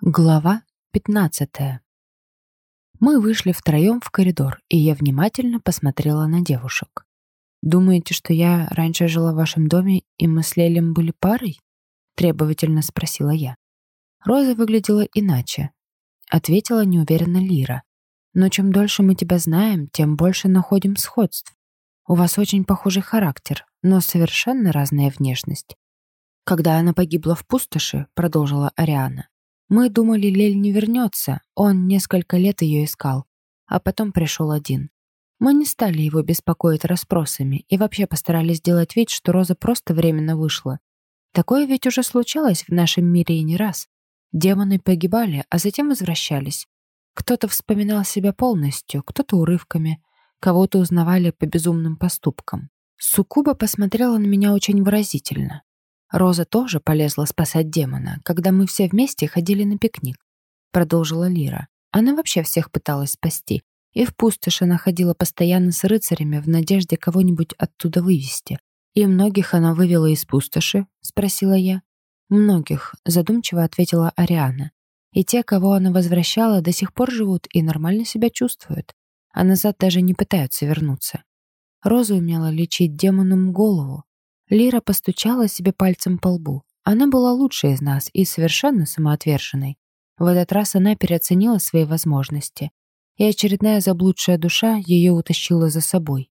Глава 15 Мы вышли втроем в коридор, и я внимательно посмотрела на девушек. «Думаете, что я раньше жила в вашем доме, и мы с Лелем были парой?» Требовательно спросила я. Роза выглядела иначе. Ответила неуверенно Лира. «Но чем дольше мы тебя знаем, тем больше находим сходств. У вас очень похожий характер, но совершенно разная внешность. Когда она погибла в пустоши, продолжила Ариана, мы думали, Лель не вернется, он несколько лет ее искал, а потом пришел один. Мы не стали его беспокоить расспросами и вообще постарались сделать вид, что Роза просто временно вышла. Такое ведь уже случалось в нашем мире и не раз. Демоны погибали, а затем возвращались. Кто-то вспоминал себя полностью, кто-то урывками, кого-то узнавали по безумным поступкам. Сукуба посмотрела на меня очень выразительно. Роза тоже полезла спасать демона, когда мы все вместе ходили на пикник. Продолжила Лира. Она вообще всех пыталась спасти. И в пустошь она ходила постоянно с рыцарями в надежде кого-нибудь оттуда вывести. «И многих она вывела из пустоши?» — спросила я. «Многих», — задумчиво ответила Ариана. «И те, кого она возвращала, до сих пор живут и нормально себя чувствуют, а назад даже не пытаются вернуться. Роза умела лечить демонам голову, Лира постучала себе пальцем по лбу. Она была лучшей из нас и совершенно самоотверженной. В этот раз она переоценила свои возможности, и очередная заблудшая душа ее утащила за собой.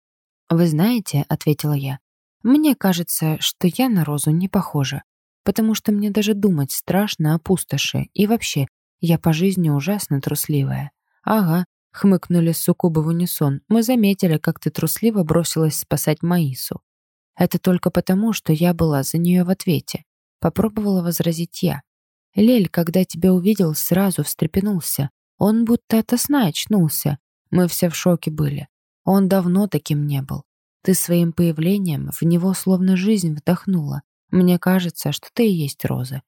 «Вы знаете», — ответила я, — «мне кажется, что я на Розу не похожа, потому что мне даже думать страшно о пустоши, и вообще, я по жизни ужасно трусливая». «Ага», — хмыкнули суккубы в унисон, — «мы заметили, как ты трусливо бросилась спасать Маису». Это только потому, что я была за нее в ответе. Попробовала возразить я. Лель, когда тебя увидел, сразу встрепенулся. Он будто ото сна очнулся. Мы все в шоке были. Он давно таким не был. Ты своим появлением в него словно жизнь вдохнула. Мне кажется, что ты и есть Роза.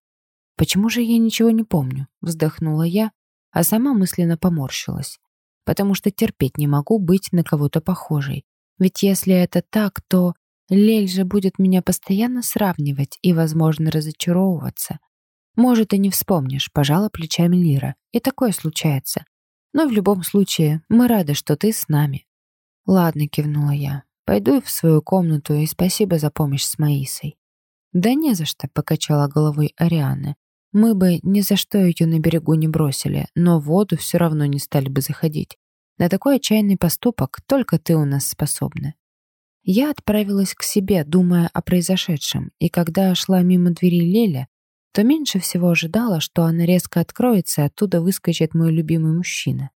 Почему же я ничего не помню? Вздохнула я, а сама мысленно поморщилась. Потому что терпеть не могу быть на кого-то похожей. Ведь если это так, то Лель же будет меня постоянно сравнивать и, возможно, разочаровываться. Может, и не вспомнишь, пожала плечами Лира. И такое случается. Но в любом случае, мы рады, что ты с нами. Ладно, кивнула я. Пойду в свою комнату и спасибо за помощь с Маисой. Да не за что, покачала головой Ариана. Мы бы ни за что ее на берегу не бросили, но в воду все равно не стали бы заходить. На такой отчаянный поступок только ты у нас способна. Я отправилась к себе, думая о произошедшем, и когда шла мимо двери Леля, то меньше всего ожидала, что она резко откроется, и оттуда выскочит мой любимый мужчина.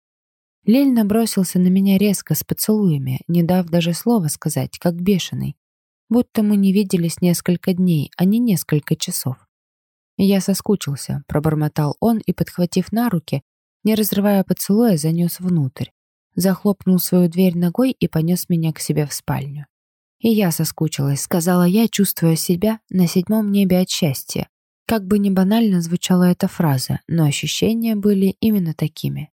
Лель набросился на меня резко с поцелуями, не дав даже слова сказать, как бешеный. Будто мы не виделись несколько дней, а не несколько часов. Я соскучился, пробормотал он и, подхватив на руки, не разрывая поцелуя, занес внутрь. Захлопнул свою дверь ногой и понес меня к себе в спальню. «И я соскучилась», — сказала я, чувствуя себя на седьмом небе от счастья. Как бы ни банально звучала эта фраза, но ощущения были именно такими.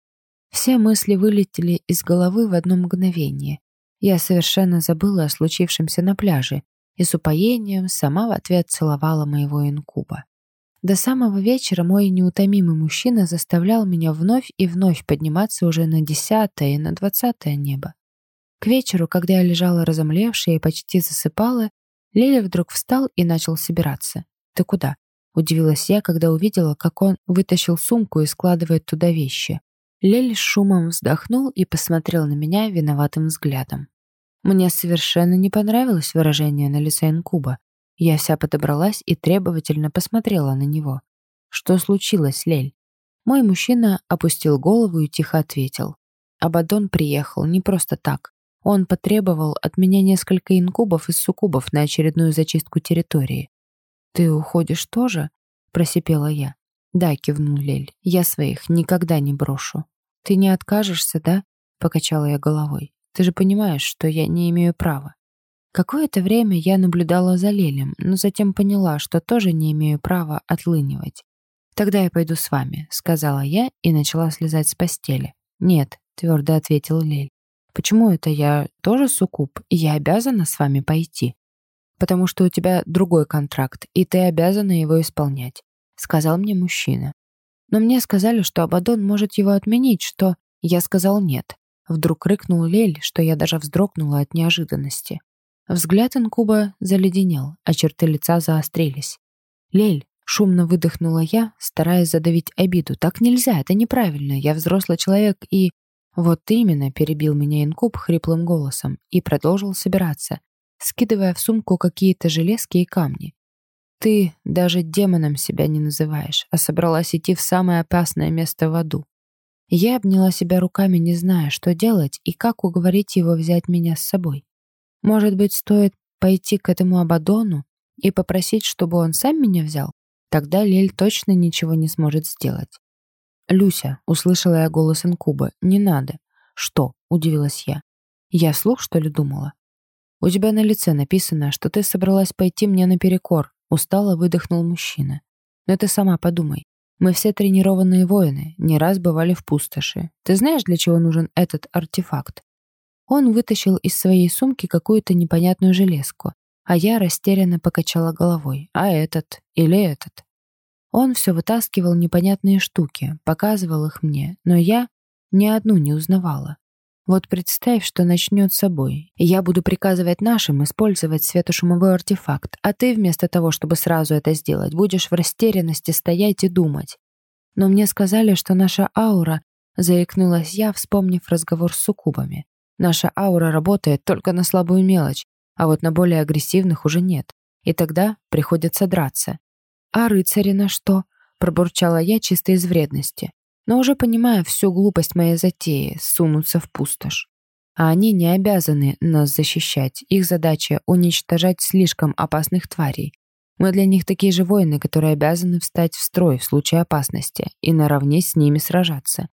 Все мысли вылетели из головы в одно мгновение. Я совершенно забыла о случившемся на пляже и с упоением сама в ответ целовала моего инкуба. До самого вечера мой неутомимый мужчина заставлял меня вновь и вновь подниматься уже на десятое и на двадцатое небо. К вечеру, когда я лежала разомлевшая и почти засыпала, Леля вдруг встал и начал собираться. «Ты куда?» — удивилась я, когда увидела, как он вытащил сумку и складывает туда вещи. Лель с шумом вздохнул и посмотрел на меня виноватым взглядом. Мне совершенно не понравилось выражение на лице инкуба. Я вся подобралась и требовательно посмотрела на него. «Что случилось, Лель?» Мой мужчина опустил голову и тихо ответил. Абадон приехал не просто так. Он потребовал от меня несколько инкубов и суккубов на очередную зачистку территории. «Ты уходишь тоже?» — просипела я. «Да», — кивнул Лель, — «я своих никогда не брошу». «Ты не откажешься, да?» — покачала я головой. «Ты же понимаешь, что я не имею права». Какое-то время я наблюдала за Лелем, но затем поняла, что тоже не имею права отлынивать. «Тогда я пойду с вами», — сказала я и начала слезать с постели. «Нет», — твердо ответил Лель. Почему это я тоже суккуб, и я обязана с вами пойти? Потому что у тебя другой контракт, и ты обязана его исполнять, сказал мне мужчина. Но мне сказали, что Абадон может его отменить, что... Я сказал нет. Вдруг рыкнул Лель, что я даже вздрогнула от неожиданности. Взгляд инкуба заледенел, а черты лица заострились. «Лель!» — шумно выдохнула я, стараясь задавить обиду. «Так нельзя, это неправильно. Я взрослый человек и...» «Вот именно», — перебил меня инкуб хриплым голосом и продолжил собираться, скидывая в сумку какие-то железки и камни. «Ты даже демоном себя не называешь, а собралась идти в самое опасное место в аду». Я обняла себя руками, не зная, что делать и как уговорить его взять меня с собой. Может быть, стоит пойти к этому Абадону и попросить, чтобы он сам меня взял? Тогда Лель точно ничего не сможет сделать. «Люся», — услышала я голос инкуба, — «не надо». «Что?» — удивилась я. «Я слух, что ли, думала?» «У тебя на лице написано, что ты собралась пойти мне наперекор», — устало выдохнул мужчина. «Но ты сама подумай. Мы все тренированные воины, не раз бывали в пустоши. Ты знаешь, для чего нужен этот артефакт?» Он вытащил из своей сумки какую-то непонятную железку, а я растерянно покачала головой. «А этот? Или этот?» Он все вытаскивал непонятные штуки, показывал их мне, но я ни одну не узнавала. Вот представь, что начнет с собой. Я буду приказывать нашим использовать светошумовой артефакт, а ты вместо того, чтобы сразу это сделать, будешь в растерянности стоять и думать. Но мне сказали, что наша аура, заикнулась я, вспомнив разговор с суккубами. Наша аура работает только на слабую мелочь, а вот на более агрессивных уже нет. И тогда приходится драться. «А рыцари на что?» — пробурчала я чисто из вредности но уже понимая всю глупость моей затеи — сунуться в пустошь. А они не обязаны нас защищать. Их задача — уничтожать слишком опасных тварей. Мы для них такие же воины, которые обязаны встать в строй в случае опасности и наравне с ними сражаться.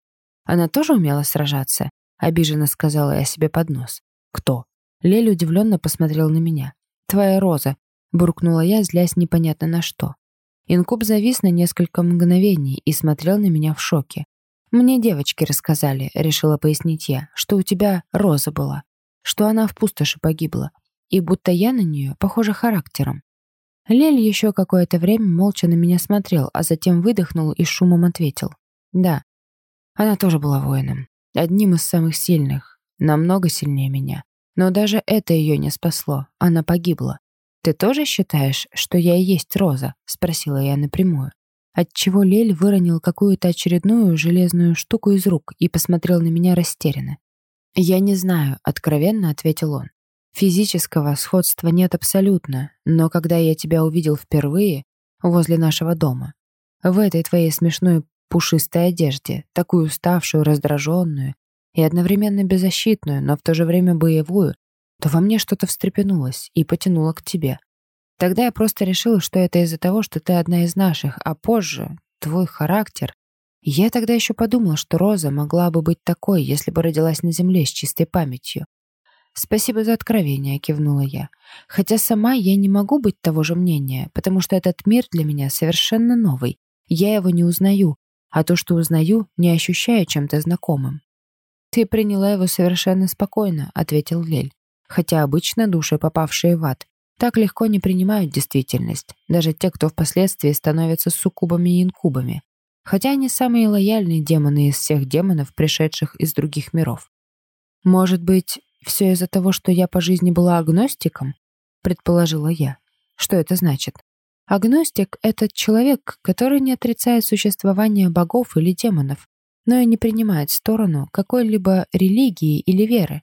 Она тоже умела сражаться? Обиженно сказала я себе под нос. Кто? Лель удивленно посмотрел на меня. «Твоя роза», — буркнула я, злясь непонятно на что. Инкуб завис на несколько мгновений и смотрел на меня в шоке. «Мне девочки рассказали», — решила пояснить я, «что у тебя роза была, что она в пустоши погибла, и будто я на нее похожа характером». Лель еще какое-то время молча на меня смотрел, а затем выдохнул и шумом ответил. «Да, она тоже была воином, одним из самых сильных, намного сильнее меня. Но даже это ее не спасло, она погибла. «Ты тоже считаешь, что я и есть Роза?» — спросила я напрямую. Отчего Лель выронил какую-то очередную железную штуку из рук и посмотрел на меня растерянно. «Я не знаю», — откровенно ответил он. «Физического сходства нет абсолютно, но когда я тебя увидел впервые возле нашего дома, в этой твоей смешной пушистой одежде, такую уставшую, раздраженную и одновременно беззащитную, но в то же время боевую, то во мне что-то встрепенулось и потянуло к тебе. Тогда я просто решила, что это из-за того, что ты одна из наших, а позже твой характер. Я тогда еще подумала, что Роза могла бы быть такой, если бы родилась на земле с чистой памятью. «Спасибо за откровение», — кивнула я. «Хотя сама я не могу быть того же мнения, потому что этот мир для меня совершенно новый. Я его не узнаю, а то, что узнаю, не ощущаю чем-то знакомым». «Ты приняла его совершенно спокойно», — ответил Лель хотя обычно души, попавшие в ад, так легко не принимают действительность, даже те, кто впоследствии становятся суккубами и инкубами, хотя они самые лояльные демоны из всех демонов, пришедших из других миров. Может быть, все из-за того, что я по жизни была агностиком? Предположила я. Что это значит? Агностик — это человек, который не отрицает существование богов или демонов, но и не принимает сторону какой-либо религии или веры.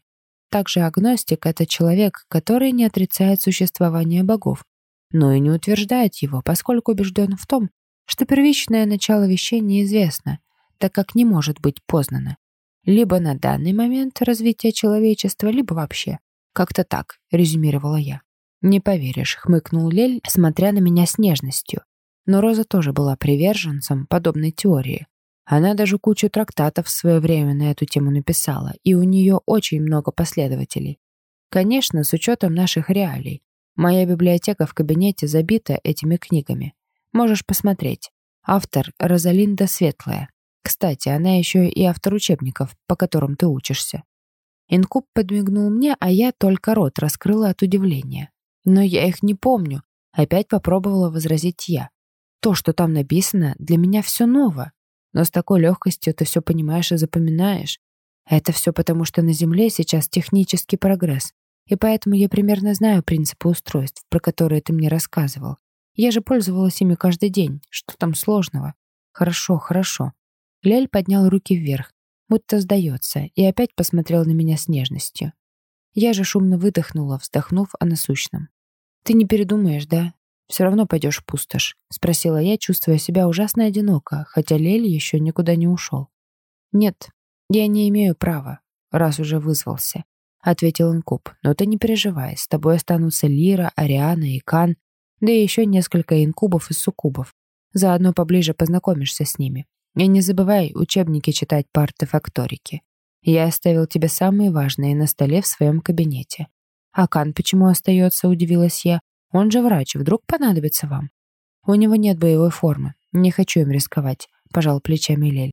Также агностик — это человек, который не отрицает существование богов, но и не утверждает его, поскольку убежден в том, что первичное начало вещей неизвестно, так как не может быть познано. Либо на данный момент развития человечества, либо вообще. Как-то так, резюмировала я. «Не поверишь», — хмыкнул Лель, смотря на меня с нежностью. Но Роза тоже была приверженцем подобной теории. Она даже кучу трактатов в свое время на эту тему написала, и у нее очень много последователей. Конечно, с учетом наших реалий. Моя библиотека в кабинете забита этими книгами. Можешь посмотреть. Автор Розалинда Светлая. Кстати, она еще и автор учебников, по которым ты учишься. Инкуб подмигнул мне, а я только рот раскрыла от удивления. Но я их не помню. Опять попробовала возразить я. То, что там написано, для меня все ново. Но с такой легкостью ты все понимаешь и запоминаешь. Это все потому, что на Земле сейчас технический прогресс, и поэтому я примерно знаю принципы устройств, про которые ты мне рассказывал. Я же пользовалась ими каждый день. Что там сложного? Хорошо, хорошо. Лель поднял руки вверх, будто сдается, и опять посмотрел на меня с нежностью. Я же шумно выдохнула, вздохнув о насущном. «Ты не передумаешь, да? Все равно пойдешь в пустошь?» — спросила я, чувствуя себя ужасно одиноко, хотя Лель еще никуда не ушел. «Нет, я не имею права, раз уже вызвался», — ответил Инкуб. «Но ты не переживай, с тобой останутся Лира, Ариана и Кан, да и еще несколько инкубов и суккубов. Заодно поближе познакомишься с ними. И не забывай учебники читать по артефакторике. Я оставил тебе самые важные на столе в своем кабинете. А Кан почему остается, удивилась я. Он же врач, вдруг понадобится вам? У него нет боевой формы. Не хочу им рисковать, пожал плечами Лель.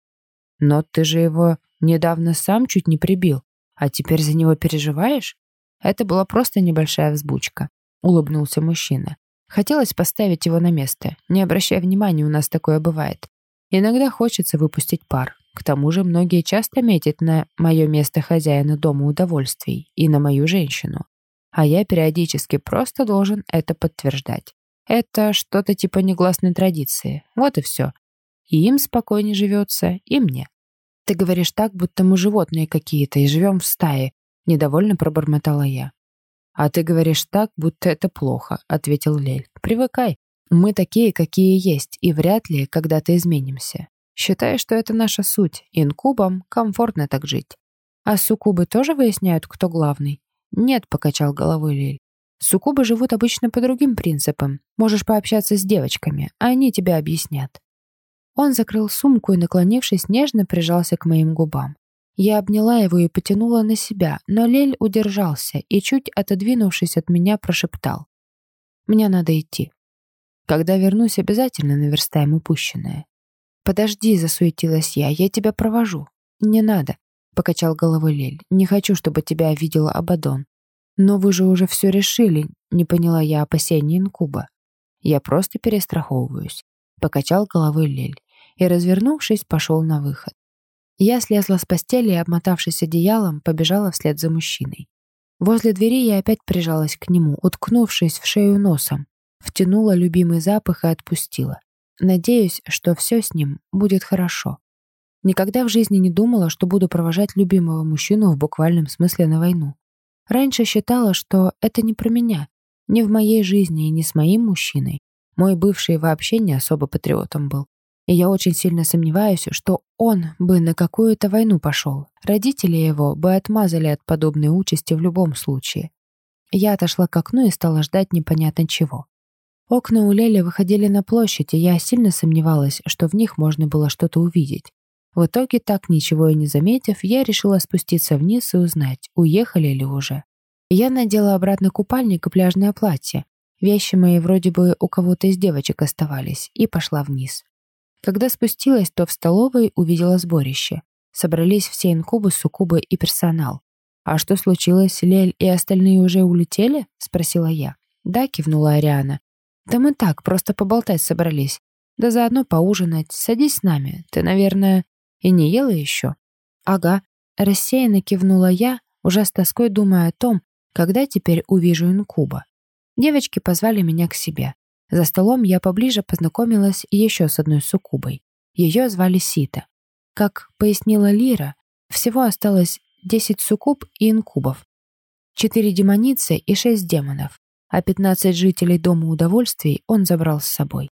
Но ты же его недавно сам чуть не прибил, а теперь за него переживаешь? Это была просто небольшая взбучка, улыбнулся мужчина. Хотелось поставить его на место. Не обращай внимания, у нас такое бывает. Иногда хочется выпустить пар. К тому же многие часто метят на мое место хозяина дома удовольствий и на мою женщину. А я периодически просто должен это подтверждать. Это что-то типа негласной традиции. Вот и все. И им спокойнее живется, и мне. Ты говоришь так, будто мы животные какие-то и живем в стае. Недовольно пробормотала я. «А ты говоришь так, будто это плохо», — ответил Лель. «Привыкай. Мы такие, какие есть, и вряд ли когда-то изменимся. Считай, что это наша суть. Инкубам комфортно так жить. А суккубы тоже выясняют, кто главный? Нет, покачал головой Лиль. Суккубы живут обычно по другим принципам. Можешь пообщаться с девочками, а они тебе объяснят. Он закрыл сумку и, наклонившись, нежно прижался к моим губам. Я обняла его и потянула на себя, но Лель удержался и, чуть отодвинувшись от меня, прошептал. «Мне надо идти. Когда вернусь, обязательно наверстаем упущенное. «Подожди», — засуетилась я, — «я тебя провожу». «Не надо», — покачал головой Лель. «Не хочу, чтобы тебя видела Абадон». «Но вы же уже все решили», — не поняла я опасений инкуба. «Я просто перестраховываюсь», — покачал головой Лель и, развернувшись, пошел на выход. Я слезла с постели и, обмотавшись одеялом, побежала вслед за мужчиной. Возле двери я опять прижалась к нему, уткнувшись в шею носом втянула любимый запах и отпустила. Надеюсь, что все с ним будет хорошо. Никогда в жизни не думала, что буду провожать любимого мужчину в буквальном смысле на войну. Раньше считала, что это не про меня, не в моей жизни и не с моим мужчиной. Мой бывший вообще не особо патриотом был. И я очень сильно сомневаюсь, что он бы на какую-то войну пошел. Родители его бы отмазали от подобной участи в любом случае. Я отошла к окну и стала ждать непонятно чего. Окна у Лели выходили на площадь, и я сильно сомневалась, что в них можно было что-то увидеть. В итоге, так ничего и не заметив, я решила спуститься вниз и узнать, уехали ли уже. Я надела обратно купальник и пляжное платье. Вещи мои вроде бы у кого-то из девочек оставались, и пошла вниз. Когда спустилась, то в столовой увидела сборище. Собрались все инкубы, суккубы и персонал. «А что случилось, Лель и остальные уже улетели?» — спросила я. «Да», — кивнула Ариана. «Да мы так, просто поболтать собрались. Да заодно поужинать. Садись с нами. Ты, наверное, и не ела еще?» «Ага», — рассеянно кивнула я, уже с тоской думая о том, когда теперь увижу инкуба. Девочки позвали меня к себе. За столом я поближе познакомилась еще с одной суккубой. Ее звали Сита. Как пояснила Лира, всего осталось 10 суккуб и инкубов. Четыре демоницы и шесть демонов а 15 жителей Дома удовольствий он забрал с собой.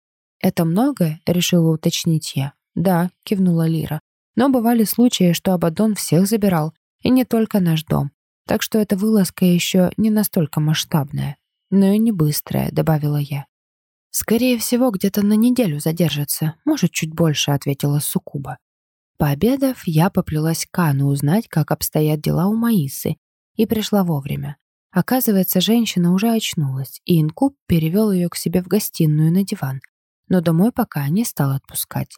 «Это много?» — решила уточнить я. «Да», — кивнула Лира. «Но бывали случаи, что Абадон всех забирал, и не только наш дом. Так что эта вылазка еще не настолько масштабная. Но и не быстрая», — добавила я. «Скорее всего, где-то на неделю задержится. Может, чуть больше», — ответила Сукуба. Пообедав, я поплелась к Кану узнать, как обстоят дела у Маисы, и пришла вовремя. Оказывается, женщина уже очнулась, и инкуб перевел ее к себе в гостиную на диван, но домой пока не стал отпускать.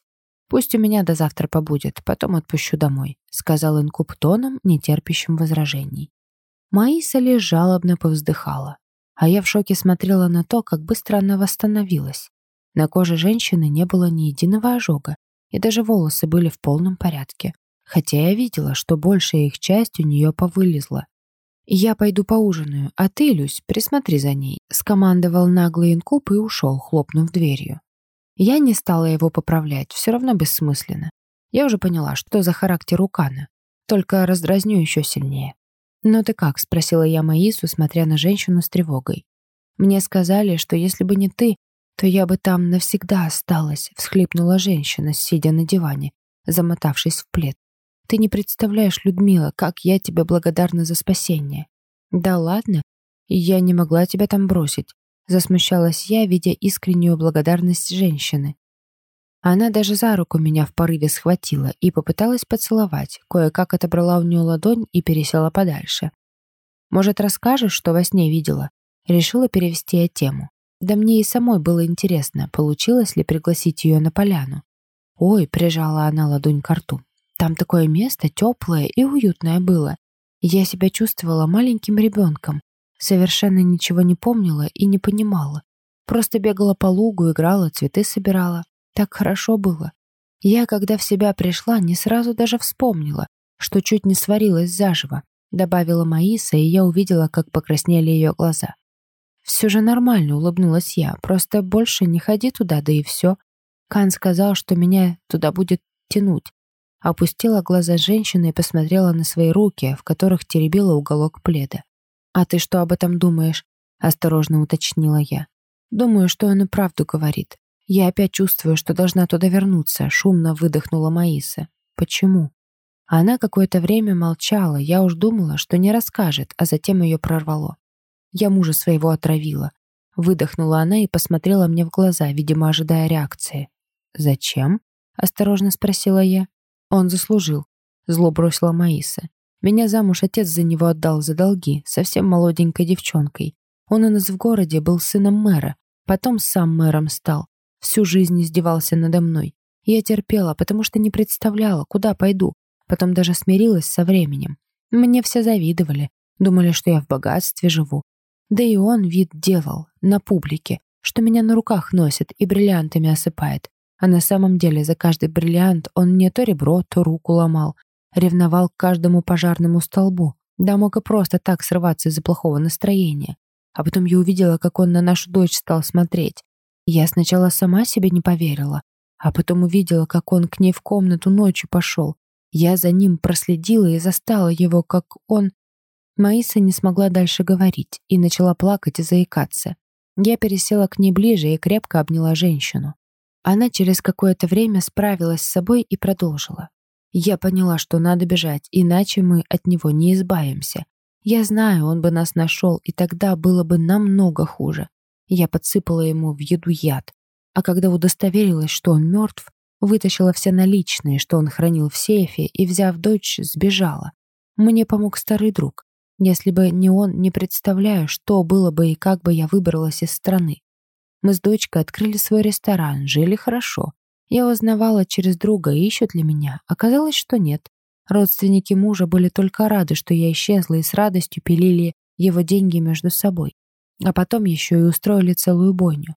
«Пусть у меня до завтра побудет, потом отпущу домой», сказал инкуб тоном, нетерпящим возражений. Маиса лишь жалобно повздыхала, а я в шоке смотрела на то, как быстро она восстановилась. На коже женщины не было ни единого ожога, и даже волосы были в полном порядке, хотя я видела, что большая их часть у нее повылезла. «Я пойду поужинаю, а ты, Люсь, присмотри за ней», скомандовал наглый инкуб и ушел, хлопнув дверью. Я не стала его поправлять, все равно бессмысленно. Я уже поняла, что за характер у Кана, только раздразню еще сильнее. «Ну ты как?» — спросила я Маису, смотря на женщину с тревогой. «Мне сказали, что если бы не ты, то я бы там навсегда осталась», — всхлипнула женщина, сидя на диване, замотавшись в плед. «Ты не представляешь, Людмила, как я тебе благодарна за спасение». «Да ладно, я не могла тебя там бросить», — засмущалась я, видя искреннюю благодарность женщины. Она даже за руку меня в порыве схватила и попыталась поцеловать, кое-как отобрала у нее ладонь и пересела подальше. «Может, расскажешь, что во сне видела?» Решила перевести я тему. Да мне и самой было интересно, получилось ли пригласить ее на поляну. «Ой», — прижала она ладонь к рту. «Там такое место теплое и уютное было. Я себя чувствовала маленьким ребенком. Совершенно ничего не помнила и не понимала. Просто бегала по лугу, играла, цветы собирала. Так хорошо было. Я, когда в себя пришла, не сразу даже вспомнила, что чуть не сварилась заживо, добавила Маиса, и я увидела, как покраснели ее глаза. «Все же нормально», — улыбнулась я, «просто больше не ходи туда, да и все». Кан сказал, что меня туда будет тянуть. Опустила глаза женщины и посмотрела на свои руки, в которых теребила уголок пледа. «А ты что об этом думаешь?» — осторожно уточнила я. «Думаю, что он и правду говорит. «Я опять чувствую, что должна туда вернуться», — шумно выдохнула Маиса. «Почему?» Она какое-то время молчала, я уж думала, что не расскажет, а затем ее прорвало. Я мужа своего отравила. Выдохнула она и посмотрела мне в глаза, видимо, ожидая реакции. «Зачем?» — осторожно спросила я. «Он заслужил», — зло бросила Маиса. «Меня замуж отец за него отдал за долги, совсем молоденькой девчонкой. Он у нас в городе был сыном мэра, потом сам мэром стал. Всю жизнь издевался надо мной. Я терпела, потому что не представляла, куда пойду. Потом даже смирилась со временем. Мне все завидовали. Думали, что я в богатстве живу. Да и он вид делал, на публике, что меня на руках носит и бриллиантами осыпает. А на самом деле за каждый бриллиант он мне то ребро, то руку ломал. Ревновал к каждому пожарному столбу. Да мог и просто так срываться из-за плохого настроения. А потом я увидела, как он на нашу дочь стал смотреть. Я сначала сама себе не поверила, а потом увидела, как он к ней в комнату ночью пошел. Я за ним проследила и застала его, как он... Маиса не смогла дальше говорить и начала плакать и заикаться. Я пересела к ней ближе и крепко обняла женщину. Она через какое-то время справилась с собой и продолжила. Я поняла, что надо бежать, иначе мы от него не избавимся. Я знаю, он бы нас нашел, и тогда было бы намного хуже. Я подсыпала ему в еду яд, а когда удостоверилась, что он мертв, вытащила все наличные, что он хранил в сейфе, и, взяв дочь, сбежала. Мне помог старый друг. Если бы не он, не представляю, что было бы и как бы я выбралась из страны. Мы с дочкой открыли свой ресторан, жили хорошо. Я узнавала через друга, ищут ли меня. Оказалось, что нет. Родственники мужа были только рады, что я исчезла и с радостью пилили его деньги между собой а потом еще и устроили целую бойню.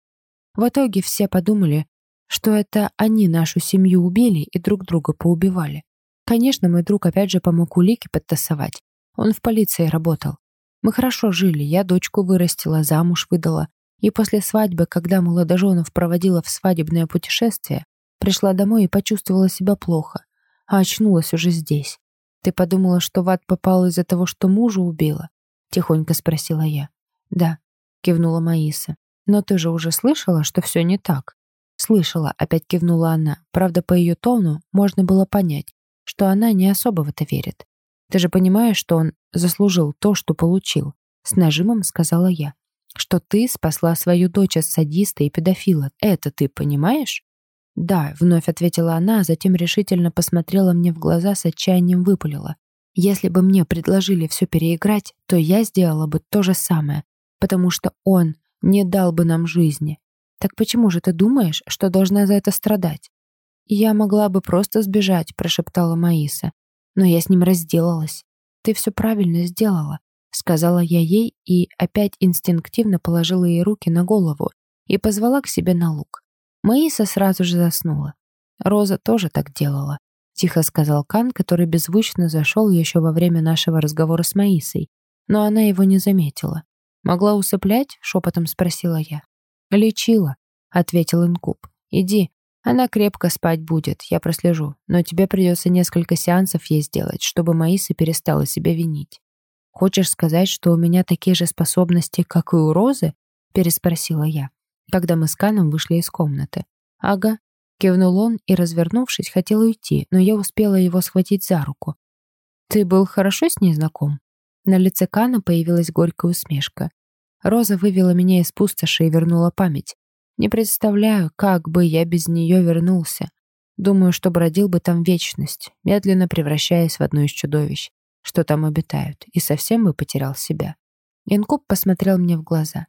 В итоге все подумали, что это они нашу семью убили и друг друга поубивали. Конечно, мой друг опять же помог улики подтасовать. Он в полиции работал. Мы хорошо жили, я дочку вырастила, замуж выдала. И после свадьбы, когда молодоженов проводила в свадебное путешествие, пришла домой и почувствовала себя плохо, а очнулась уже здесь. «Ты подумала, что в ад попала из-за того, что мужа убила?» — тихонько спросила я. «Да», кивнула Маиса. «Но ты же уже слышала, что все не так?» «Слышала», — опять кивнула она. Правда, по ее тону можно было понять, что она не особо в это верит. «Ты же понимаешь, что он заслужил то, что получил?» С нажимом сказала я. «Что ты спасла свою дочь от садиста и педофила. Это ты понимаешь?» «Да», — вновь ответила она, а затем решительно посмотрела мне в глаза с отчаянием выпалила. «Если бы мне предложили все переиграть, то я сделала бы то же самое потому что он не дал бы нам жизни. Так почему же ты думаешь, что должна за это страдать? Я могла бы просто сбежать, прошептала Маиса. Но я с ним разделалась. Ты все правильно сделала, сказала я ей и опять инстинктивно положила ей руки на голову и позвала к себе на луг. Маиса сразу же заснула. Роза тоже так делала. Тихо сказал Кан, который беззвучно зашел еще во время нашего разговора с Маисой. Но она его не заметила. «Могла усыплять?» — шепотом спросила я. «Лечила», — ответил Инкуб. «Иди, она крепко спать будет, я прослежу. Но тебе придется несколько сеансов ей сделать, чтобы Маиса перестала себя винить. Хочешь сказать, что у меня такие же способности, как и у Розы? Переспросила я, когда мы с Каном вышли из комнаты. Ага. Кивнул он и, развернувшись, хотел уйти, но я успела его схватить за руку. «Ты был хорошо с ней знаком?» На лице Кана появилась горькая усмешка. Роза вывела меня из пустоши и вернула память. Не представляю, как бы я без нее вернулся. Думаю, что бродил бы там вечность, медленно превращаясь в одно из чудовищ, что там обитают, и совсем бы потерял себя. Инкуб посмотрел мне в глаза.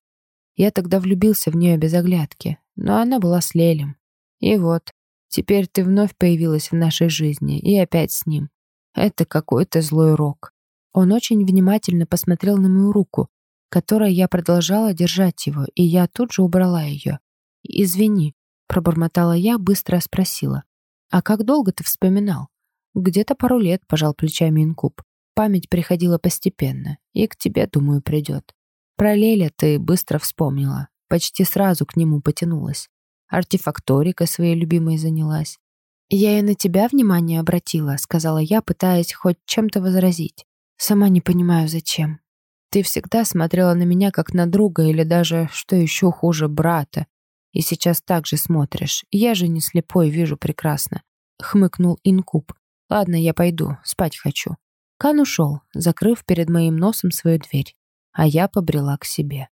Я тогда влюбился в нее без оглядки, но она была с Лелем. И вот, теперь ты вновь появилась в нашей жизни, и опять с ним. Это какой-то злой рок. Он очень внимательно посмотрел на мою руку, которой я продолжала держать его, и я тут же убрала ее. «Извини», — пробормотала я, быстро спросила. «А как долго ты вспоминал?» «Где-то пару лет», — пожал плечами Инкуб. «Память приходила постепенно, и к тебе, думаю, придет. Про Леля ты быстро вспомнила, почти сразу к нему потянулась. Артефакторика своей любимой занялась. «Я и на тебя внимание обратила», — сказала я, пытаясь хоть чем-то возразить. «Сама не понимаю, зачем. Ты всегда смотрела на меня как на друга или даже, что еще хуже, брата. И сейчас так же смотришь. Я же не слепой, вижу прекрасно. Хмыкнул Инкуб. Ладно, я пойду, спать хочу. Кан ушел, закрыв перед моим носом свою дверь. А я побрела к себе.